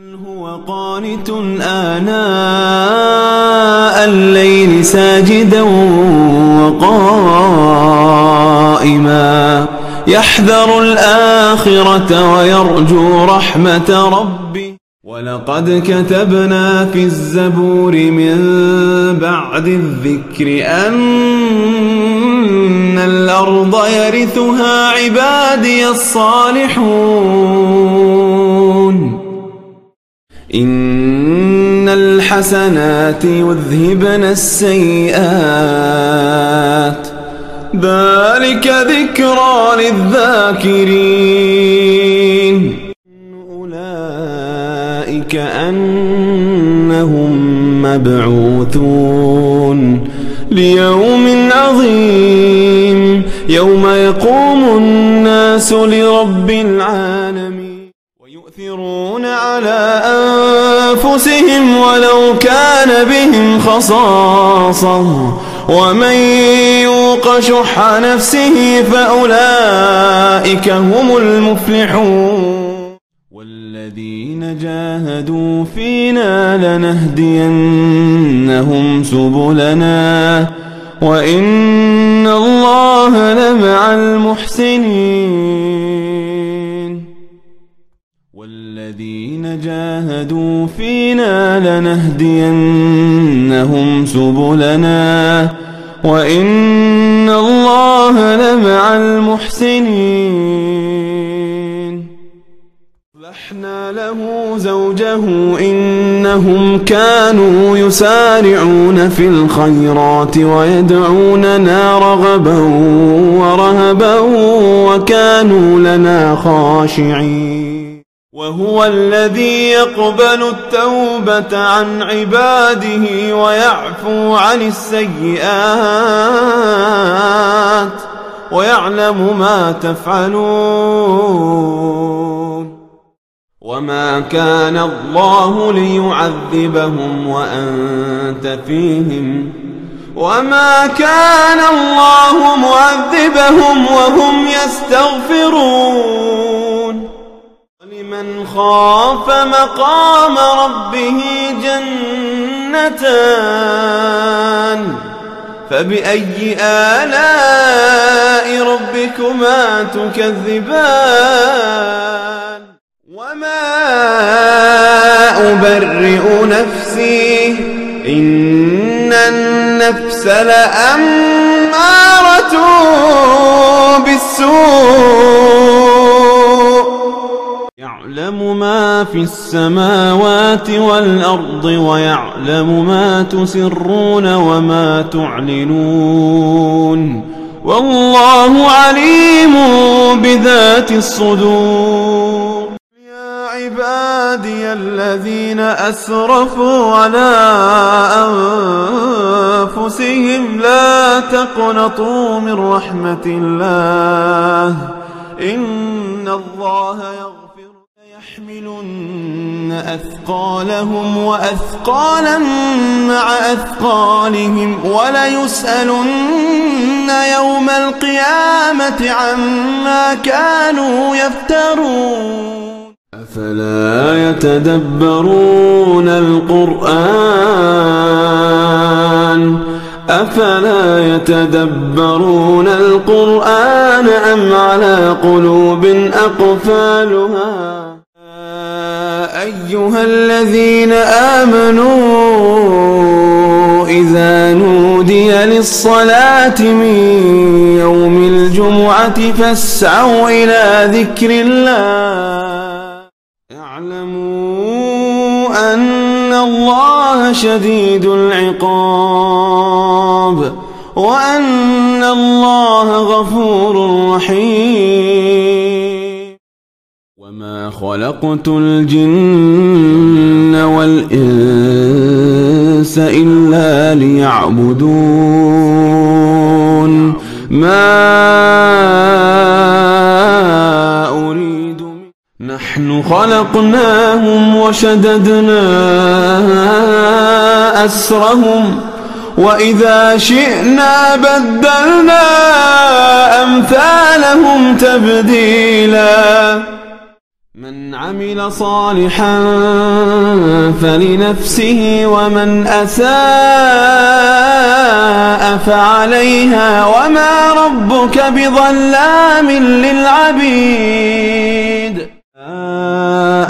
هو قانت آناء الليل ساجدا وقائما. يحذر الآخرة ويرجو رحمة ربه. ولقد كتبنا في الزبور من بعد الذكر أن الأرض يرثها عبادي الصالحون. الحسنات يذهبن السيئات. ذلك ذكرى للذاكرين. أولئك أنهم مبعوثون. ليوم عظيم. يوم يقوم الناس لرب العالمين. ويؤثرون على أنفسهم ولو كان بهم خصاصة. ومن يوق شح نفسه فأولئك هم المفلحون. والذين جاهدوا فينا لنهدينهم سبلنا. وإن الله لمع المحسنين. والذين جاهدوا فينا لنهدينهم سبلنا وإن الله لمع المحسنين. أصلحنا له زوجه إنهم كانوا يسارعون في الخيرات ويدعوننا رغبا ورهبا وكانوا لنا خاشعين. وهو الذي يقبل التوبة عن عباده ويعفو عن السيئات ويعلم ما تفعلون. وما كان الله ليعذبهم وأنت فيهم. وما كان الله معذبهم وهم يستغفرون. ولمن خاف مقام ربه جنتان فبأي آلاء ربكما تكذبان؟ وما أبرئ نفسي إن النفس لأمارة بالسوء. يعلم ما في السماوات والأرض ويعلم ما تسرون وما تعلنون والله عليم بذات الصدور يا عبادي الذين أسرفوا على أنفسهم لا تقنطوا من رحمة الله إن الله يغفر أثقالهم وأثقالا مع أثقالهم وليسألن يوم القيامة عما كانوا يفترون. أفلا يتدبرون القرآن؟ أفلا يتدبرون القرآن أم على قلوب أقفالها؟ أيها الذين آمنوا إذا نودي للصلاة من يوم الجمعة فاسعوا إلى ذكر الله. اعلموا أن الله شديد العقاب وأن الله غفور رحيم. وما خلقت الجن والإنس إلا ليعبدون ما أريد نحن خلقناهم وشددنا أسرهم وإذا شئنا بدلنا أمثالهم تبديلا عمل صالحا فلنفسه ومن أساء فعليها وما ربك بظلام للعبيد.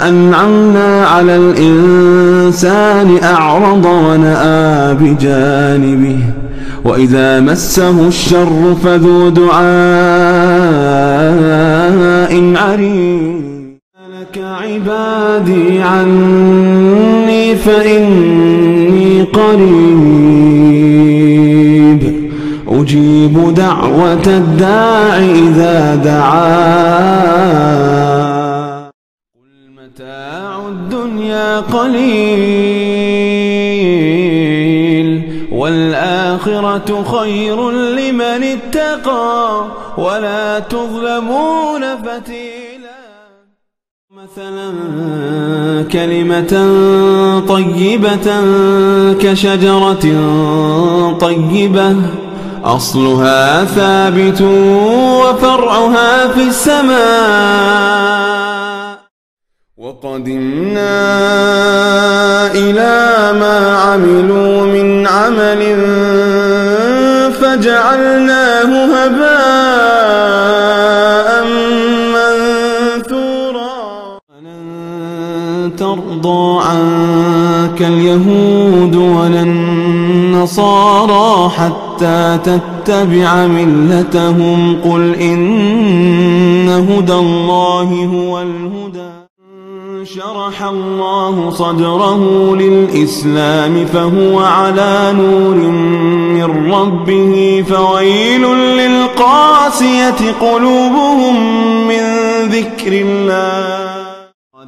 أنعمنا على الإنسان أعرض ونأى بجانبه وإذا مسه الشر فذو دعاء عريض. عبادي عني فإني قريب. أجيب دعوة الداع إذا دعا. قل متاع الدنيا قليل والآخرة خير لمن اتقى. ولا تظلمون فتيلا. مثلا كلمة طيبة كشجرة طيبة أصلها ثابت وفرعها في السماء. وقدمنا إلى ما عملوا من عمل فجعلناه هباء ترضى عنك اليهود ولا النصارى حتى تتبع ملتهم. قل إن هدى الله هو الهدى. شرح الله صدره للإسلام فهو على نور من ربه. فويل للقاسية قلوبهم من ذكر الله.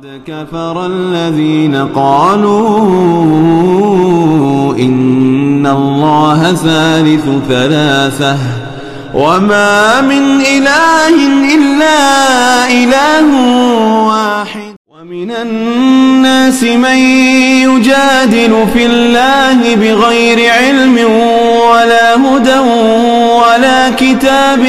قد كفر الذين قالوا إن الله ثالث ثلاثة وما من إله إلا إله واحد ومن الناس من يجادل في الله بغير علم ولا هدى ولا كتاب